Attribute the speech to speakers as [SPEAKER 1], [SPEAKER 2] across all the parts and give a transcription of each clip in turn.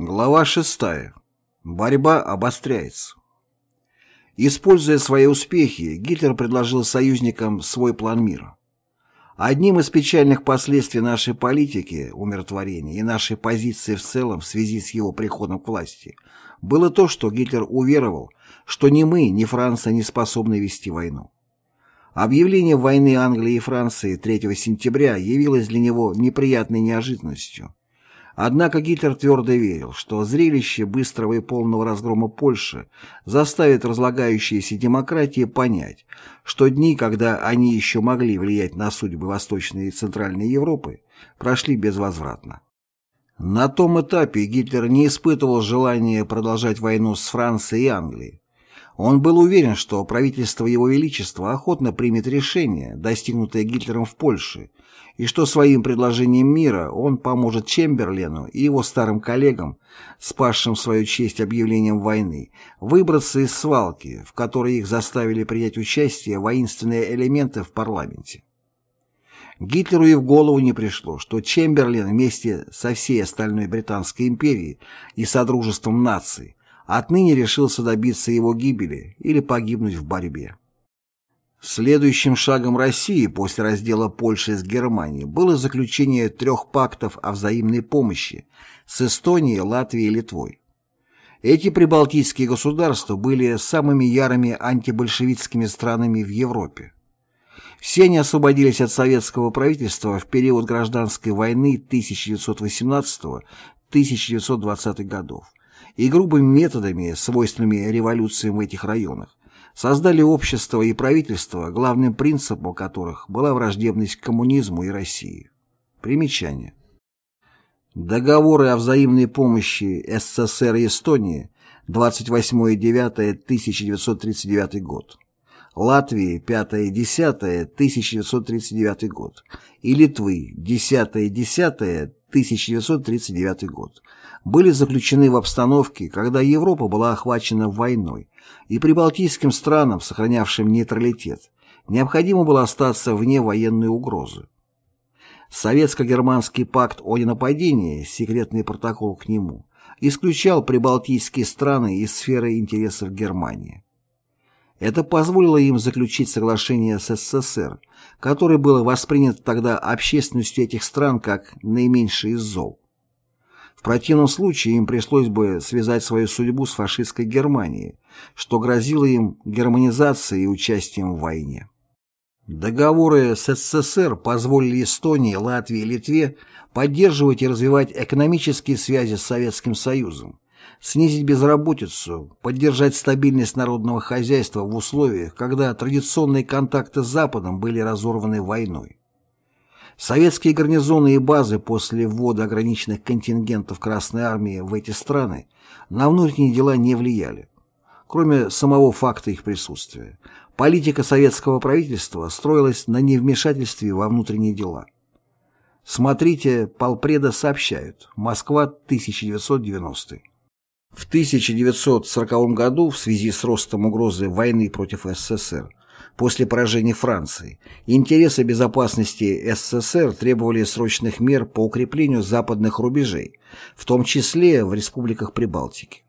[SPEAKER 1] Глава 6. Борьба обостряется. Используя свои успехи, Гитлер предложил союзникам свой план мира. Одним из печальных последствий нашей политики, умиротворения и нашей позиции в целом в связи с его приходом к власти было то, что Гитлер уверовал, что ни мы, ни Франция не способны вести войну. Объявление войны Англии и Франции 3 сентября явилось для него неприятной неожиданностью. Однако Гитлер твердо верил, что зрелище быстрого и полного разгрома Польши заставит разлагающиеся демократии понять, что дни, когда они еще могли влиять на судьбы Восточной и Центральной Европы, прошли безвозвратно. На том этапе Гитлер не испытывал желания продолжать войну с Францией и Англией. Он был уверен, что правительство Его Величества охотно примет решение, достигнутое Гитлером в Польше, и что своим предложением мира он поможет Чемберлену и его старым коллегам, спасшим свою честь объявлением войны, выбраться из свалки, в которой их заставили принять участие воинственные элементы в парламенте. Гитлеру и в голову не пришло, что Чемберлен вместе со всей остальной Британской империей и Содружеством наций отныне решился добиться его гибели или погибнуть в борьбе. Следующим шагом России после раздела Польши с Германией было заключение трех пактов о взаимной помощи с Эстонией, Латвией и Литвой. Эти прибалтийские государства были самыми ярыми антибольшевистскими странами в Европе. Все они освободились от советского правительства в период гражданской войны 1918-1920 годов и грубыми методами, свойственными революциям в этих районах, создали общество и правительство, главным принципом которых была враждебность к коммунизму и России. Примечание. Договоры о взаимной помощи СССР и Эстонии 28.09.1939 год. Латвии 5.10.1939 год и Литвы 10.10.1939 год были заключены в обстановке, когда Европа была охвачена войной, и прибалтийским странам, сохранявшим нейтралитет, необходимо было остаться вне военной угрозы. Советско-германский пакт о ненападении, секретный протокол к нему, исключал прибалтийские страны из сферы интересов Германии. Это позволило им заключить соглашение с СССР, которое было воспринято тогда общественностью этих стран как наименьший из зол. В противном случае им пришлось бы связать свою судьбу с фашистской Германией, что грозило им германизацией и участием в войне. Договоры с СССР позволили Эстонии, Латвии и Литве поддерживать и развивать экономические связи с Советским Союзом, снизить безработицу, поддержать стабильность народного хозяйства в условиях, когда традиционные контакты с Западом были разорваны войной. Советские гарнизоны и базы после ввода ограниченных контингентов Красной Армии в эти страны на внутренние дела не влияли. Кроме самого факта их присутствия, политика советского правительства строилась на невмешательстве во внутренние дела. Смотрите, полпреда сообщают. Москва, 1990. В 1940 году в связи с ростом угрозы войны против СССР после поражения Франции, интересы безопасности СССР требовали срочных мер по укреплению западных рубежей, в том числе в республиках Прибалтики.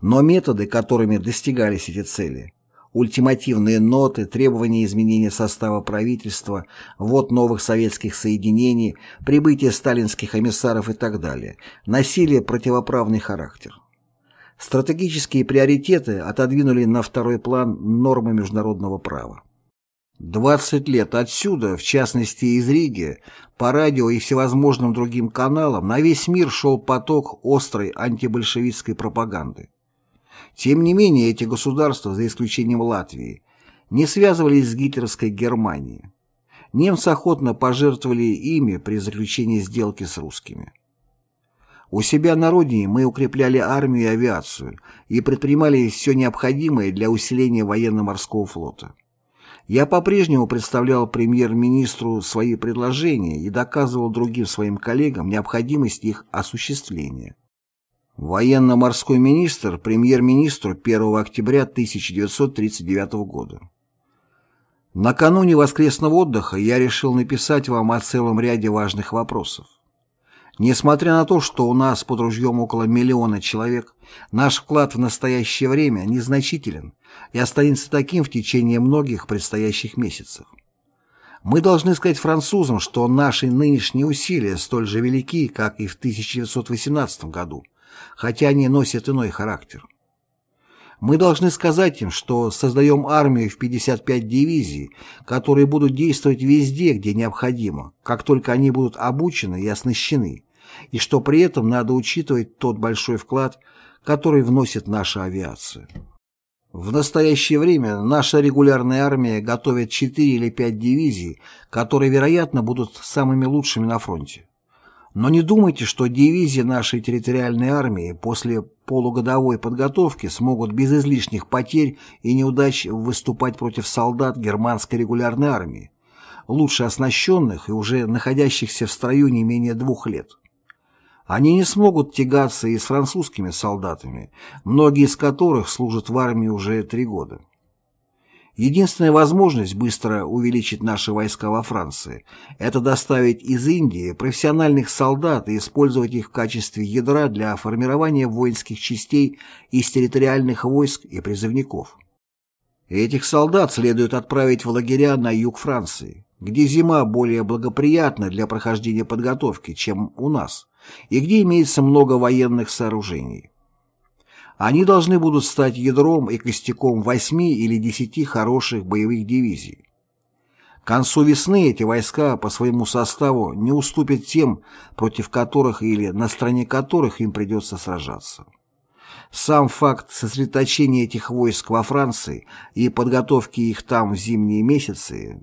[SPEAKER 1] Но методы, которыми достигались эти цели, ультимативные ноты, требования изменения состава правительства, ввод новых советских соединений, прибытие сталинских эмиссаров и так далее, носили противоправный характер. Стратегические приоритеты отодвинули на второй план нормы международного права. 20 лет отсюда, в частности из Риги, по радио и всевозможным другим каналам на весь мир шел поток острой антибольшевистской пропаганды. Тем не менее, эти государства, за исключением Латвии, не связывались с гитлеровской Германией. Немцы охотно пожертвовали ими при заключении сделки с русскими. У себя на родине мы укрепляли армию и авиацию и предпринимали все необходимое для усиления военно-морского флота. Я по-прежнему представлял премьер-министру свои предложения и доказывал другим своим коллегам необходимость их осуществления. Военно-морской министр премьер-министру 1 октября 1939 года. Накануне воскресного отдыха я решил написать вам о целом ряде важных вопросов. Несмотря на то, что у нас под ружьем около миллиона человек, наш вклад в настоящее время незначителен и останется таким в течение многих предстоящих месяцев. Мы должны сказать французам, что наши нынешние усилия столь же велики, как и в 1918 году, хотя они носят иной характер. Мы должны сказать им, что создаем армию в 55 дивизий, которые будут действовать везде, где необходимо, как только они будут обучены и оснащены, и что при этом надо учитывать тот большой вклад, который вносит наша авиация. В настоящее время наша регулярная армия готовит 4 или 5 дивизий, которые, вероятно, будут самыми лучшими на фронте. Но не думайте, что дивизии нашей территориальной армии после полугодовой подготовки смогут без излишних потерь и неудач выступать против солдат германской регулярной армии, лучше оснащенных и уже находящихся в строю не менее двух лет. Они не смогут тягаться и с французскими солдатами, многие из которых служат в армии уже три года. Единственная возможность быстро увеличить наши войска во Франции – это доставить из Индии профессиональных солдат и использовать их в качестве ядра для формирования воинских частей из территориальных войск и призывников. Этих солдат следует отправить в лагеря на юг Франции, где зима более благоприятна для прохождения подготовки, чем у нас и где имеется много военных сооружений. Они должны будут стать ядром и костяком восьми или десяти хороших боевых дивизий. К концу весны эти войска по своему составу не уступят тем, против которых или на стороне которых им придется сражаться. Сам факт сосредоточения этих войск во Франции и подготовки их там в зимние месяцы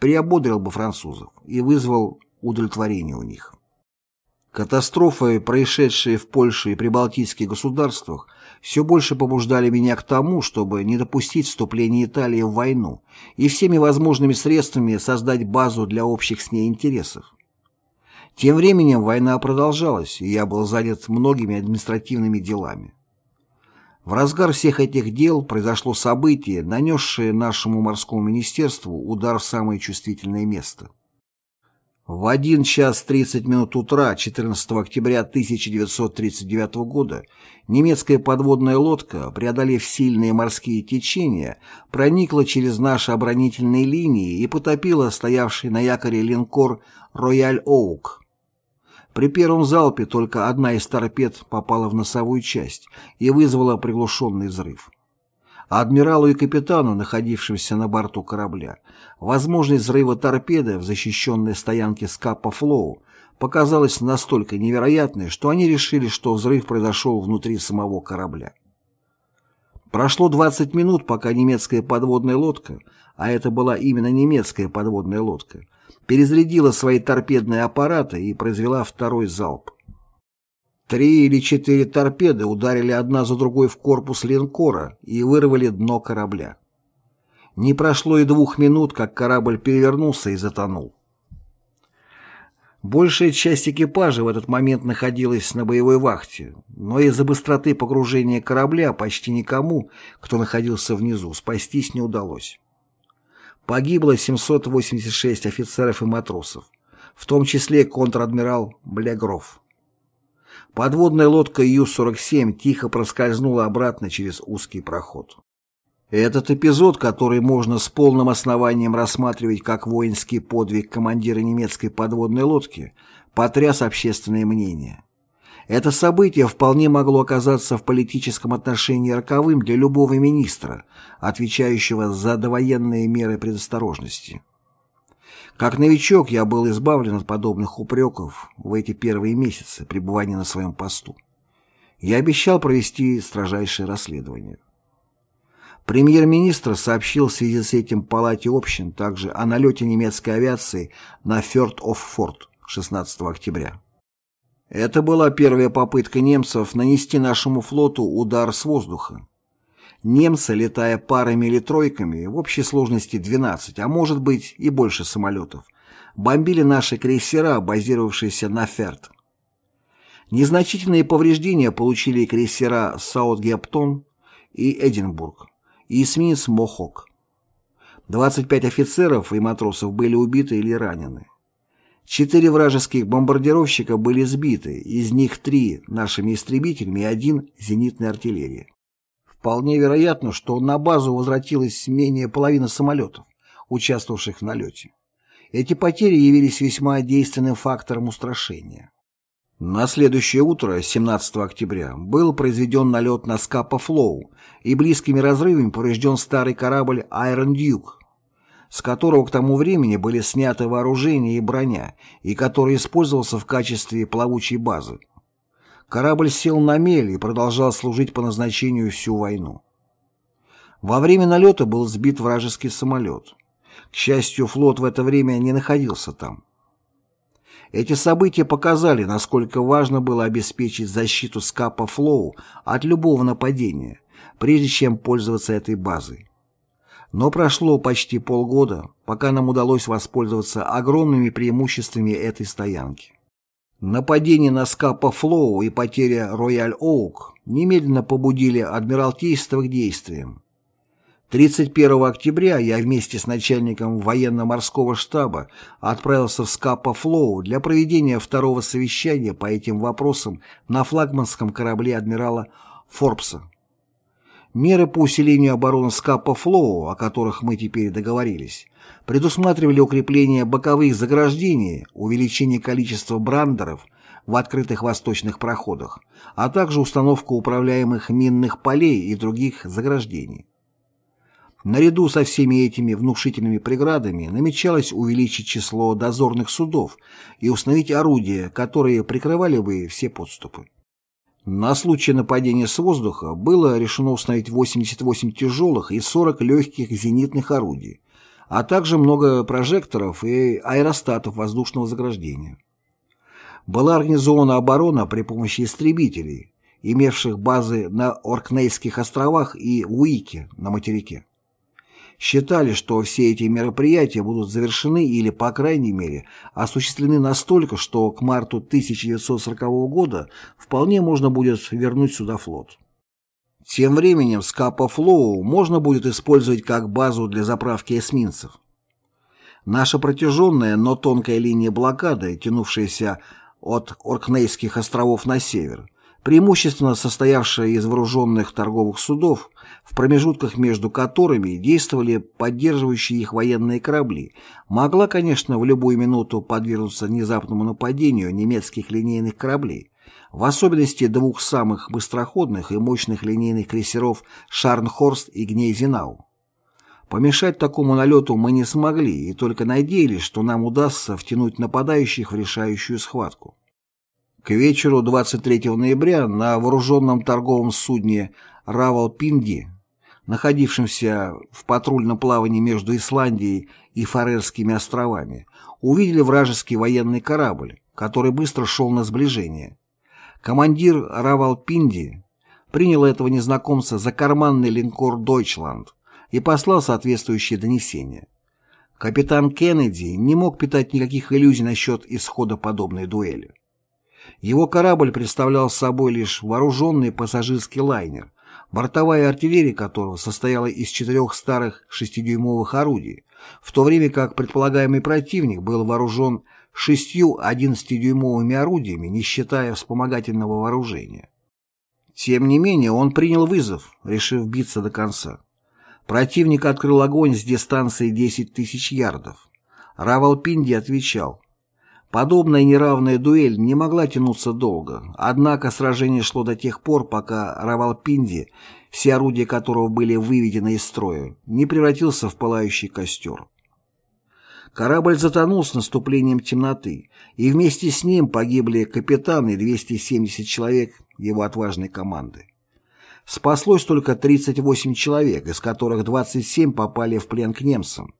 [SPEAKER 1] приободрил бы французов и вызвал удовлетворение у них. Катастрофы, происшедшие в Польше и прибалтийских государствах, все больше побуждали меня к тому, чтобы не допустить вступления Италии в войну и всеми возможными средствами создать базу для общих с ней интересов. Тем временем война продолжалась, и я был занят многими административными делами. В разгар всех этих дел произошло событие, нанесшее нашему морскому министерству удар в самое чувствительное место – в 1 час 30 минут утра 14 октября 1939 года немецкая подводная лодка, преодолев сильные морские течения, проникла через наши оборонительные линии и потопила стоявший на якоре линкор «Рояль Оук». При первом залпе только одна из торпед попала в носовую часть и вызвала приглушенный взрыв. Адмиралу и капитану, находившимся на борту корабля, возможность взрыва торпеды в защищенной стоянке Скапа Флоу показалась настолько невероятной, что они решили, что взрыв произошел внутри самого корабля. Прошло 20 минут, пока немецкая подводная лодка, а это была именно немецкая подводная лодка, перезарядила свои торпедные аппараты и произвела второй залп. Три или четыре торпеды ударили одна за другой в корпус линкора и вырвали дно корабля. Не прошло и двух минут, как корабль перевернулся и затонул. Большая часть экипажа в этот момент находилась на боевой вахте, но из-за быстроты погружения корабля почти никому, кто находился внизу, спастись не удалось. Погибло 786 офицеров и матросов, в том числе контр-адмирал Блягров. Подводная лодка Ю-47 тихо проскользнула обратно через узкий проход. Этот эпизод, который можно с полным основанием рассматривать как воинский подвиг командира немецкой подводной лодки, потряс общественное мнение. Это событие вполне могло оказаться в политическом отношении роковым для любого министра, отвечающего за довоенные меры предосторожности. Как новичок я был избавлен от подобных упреков в эти первые месяцы пребывания на своем посту. Я обещал провести строжайшее расследование. Премьер-министр сообщил в связи с этим Палате общин также о налете немецкой авиации на Фёрд-оф-Форт 16 октября. Это была первая попытка немцев нанести нашему флоту удар с воздуха. Немцы, летая парами или тройками, в общей сложности 12, а может быть и больше самолетов, бомбили наши крейсера, базировавшиеся на Ферт. Незначительные повреждения получили крейсера «Саутгемптон» и «Эдинбург» и эсминец «Мохок». 25 офицеров и матросов были убиты или ранены. Четыре вражеских бомбардировщика были сбиты, из них три нашими истребителями и один зенитной артиллерией. Вполне вероятно, что на базу возвратилось менее половины самолетов, участвовавших в налете. Эти потери явились весьма действенным фактором устрашения. На следующее утро, 17 октября, был произведен налет на Скапа Флоу и близкими разрывами поврежден старый корабль Iron Duke, с которого к тому времени были сняты вооружение и броня, и который использовался в качестве плавучей базы. Корабль сел на мель и продолжал служить по назначению всю войну. Во время налета был сбит вражеский самолет. К счастью, флот в это время не находился там. Эти события показали, насколько важно было обеспечить защиту Скапа Флоу от любого нападения, прежде чем пользоваться этой базой. Но прошло почти полгода, пока нам удалось воспользоваться огромными преимуществами этой стоянки. Нападение на Скапа Флоу и потеря Рояль Оук немедленно побудили Адмиралтейство к действиям. 31 октября я вместе с начальником военно-морского штаба отправился в Скапа-Флоу для проведения второго совещания по этим вопросам на флагманском корабле адмирала Форбса. Меры по усилению обороны Скапа-Флоу, о которых мы теперь договорились, предусматривали укрепление боковых заграждений, увеличение количества брандеров в открытых восточных проходах, а также установку управляемых минных полей и других заграждений. Наряду со всеми этими внушительными преградами намечалось увеличить число дозорных судов и установить орудия, которые прикрывали бы все подступы. На случай нападения с воздуха было решено установить 88 тяжелых и 40 легких зенитных орудий, а также много прожекторов и аэростатов воздушного заграждения. Была организована оборона при помощи истребителей, имевших базы на Оркнейских островах и Уике на материке считали, что все эти мероприятия будут завершены или, по крайней мере, осуществлены настолько, что к марту 1940 года вполне можно будет вернуть сюда флот. Тем временем Скапа Флоу можно будет использовать как базу для заправки эсминцев. Наша протяженная, но тонкая линия блокады, тянувшаяся от Оркнейских островов на север, преимущественно состоявшая из вооруженных торговых судов, в промежутках между которыми действовали поддерживающие их военные корабли, могла, конечно, в любую минуту подвергнуться внезапному нападению немецких линейных кораблей, в особенности двух самых быстроходных и мощных линейных крейсеров «Шарнхорст» и «Гнейзенау». Помешать такому налету мы не смогли и только надеялись, что нам удастся втянуть нападающих в решающую схватку. К вечеру 23 ноября на вооруженном торговом судне «Равалпинди», находившемся в патрульном плавании между Исландией и Фарерскими островами, увидели вражеский военный корабль, который быстро шел на сближение. Командир Равалпинди принял этого незнакомца за карманный линкор «Дойчланд» и послал соответствующее донесение. Капитан Кеннеди не мог питать никаких иллюзий насчет исхода подобной дуэли. Его корабль представлял собой лишь вооруженный пассажирский лайнер, бортовая артиллерия которого состояла из четырех старых шестидюймовых орудий, в то время как предполагаемый противник был вооружен шестью 11-дюймовыми орудиями, не считая вспомогательного вооружения. Тем не менее, он принял вызов, решив биться до конца. Противник открыл огонь с дистанции 10 тысяч ярдов. Равалпинди отвечал, Подобная неравная дуэль не могла тянуться долго, однако сражение шло до тех пор, пока Равалпинди, все орудия которого были выведены из строя, не превратился в пылающий костер. Корабль затонул с наступлением темноты, и вместе с ним погибли капитан и 270 человек его отважной команды. Спаслось только 38 человек, из которых 27 попали в плен к немцам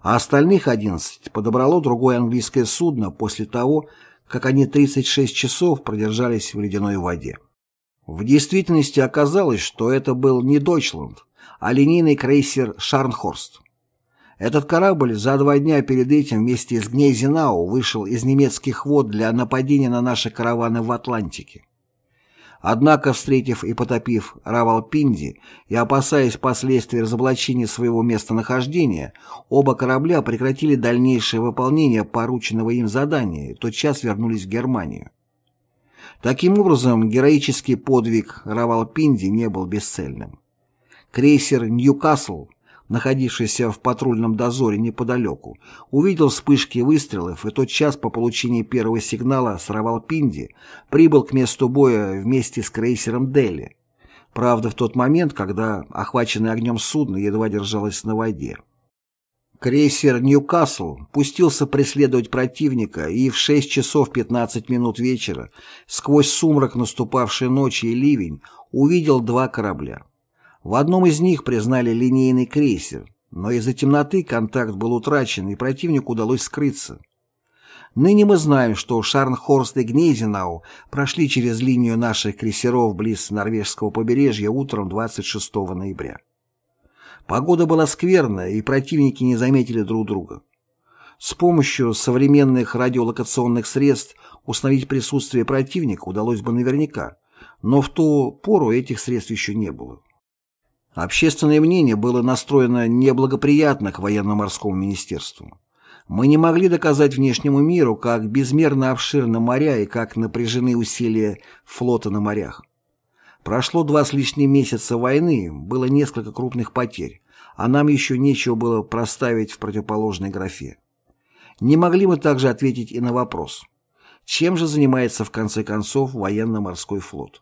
[SPEAKER 1] а остальных 11 подобрало другое английское судно после того, как они 36 часов продержались в ледяной воде. В действительности оказалось, что это был не Дойчланд, а линейный крейсер «Шарнхорст». Этот корабль за два дня перед этим вместе с Гнейзенау вышел из немецких вод для нападения на наши караваны в Атлантике. Однако, встретив и потопив Равалпинди и опасаясь последствий разоблачения своего местонахождения, оба корабля прекратили дальнейшее выполнение порученного им задания и тотчас вернулись в Германию. Таким образом, героический подвиг Равалпинди не был бесцельным. Крейсер «Ньюкасл» находившийся в патрульном дозоре неподалеку, увидел вспышки выстрелов и тот час по получении первого сигнала с Равалпинди прибыл к месту боя вместе с крейсером «Дели». Правда, в тот момент, когда охваченное огнем судно едва держалось на воде. Крейсер «Ньюкасл» пустился преследовать противника и в 6 часов 15 минут вечера, сквозь сумрак наступавшей ночи и ливень, увидел два корабля. В одном из них признали линейный крейсер, но из-за темноты контакт был утрачен и противнику удалось скрыться. Ныне мы знаем, что Шарнхорст и Гнейзенау прошли через линию наших крейсеров близ норвежского побережья утром 26 ноября. Погода была скверная, и противники не заметили друг друга. С помощью современных радиолокационных средств установить присутствие противника удалось бы наверняка, но в ту пору этих средств еще не было. Общественное мнение было настроено неблагоприятно к военно-морскому министерству. Мы не могли доказать внешнему миру, как безмерно обширны моря и как напряжены усилия флота на морях. Прошло два с лишним месяца войны, было несколько крупных потерь, а нам еще нечего было проставить в противоположной графе. Не могли мы также ответить и на вопрос, чем же занимается в конце концов военно-морской флот.